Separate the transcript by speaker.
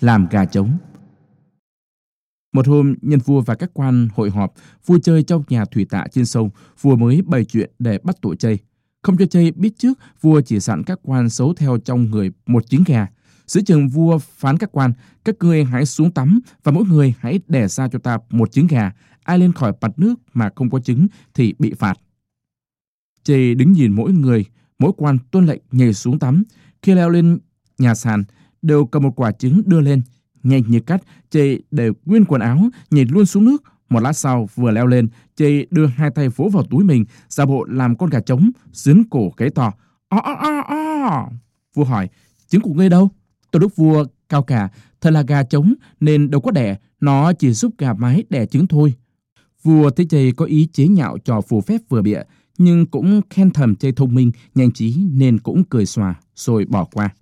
Speaker 1: làm gà trống. Một hôm, nhân vua và các quan hội họp, vua chơi trong nhà thủy tạ trên sông, vua mới bày chuyện để bắt tội chay. Không cho chay biết trước, vua chỉ sẵn các quan xấu theo trong người một trứng gà. Giữa trường vua phán các quan, các ngươi hãy xuống tắm và mỗi người hãy đẻ ra cho ta một trứng gà. Ai lên khỏi mặt nước mà không có trứng thì bị phạt. Chê đứng nhìn mỗi người, mỗi quan tuân lệnh nhảy xuống tắm. Khi leo lên nhà sàn, đều cầm một quả trứng đưa lên. Nhanh như cắt, Chê để nguyên quần áo, nhảy luôn xuống nước. Một lát sau, vừa leo lên, Chê đưa hai tay vỗ vào túi mình, giả bộ làm con gà trống, dướn cổ kế to. O, o, o, o. Vua hỏi, trứng của ngươi đâu? Tôi đức vua cao cả, thật là gà trống nên đâu có đẻ, nó chỉ giúp gà mái đẻ trứng thôi. Vua thấy Chê có ý chế nhạo trò phù phép vừa bịa, nhưng cũng khen thầm Chê thông minh, nhanh trí nên cũng cười xòa rồi bỏ qua.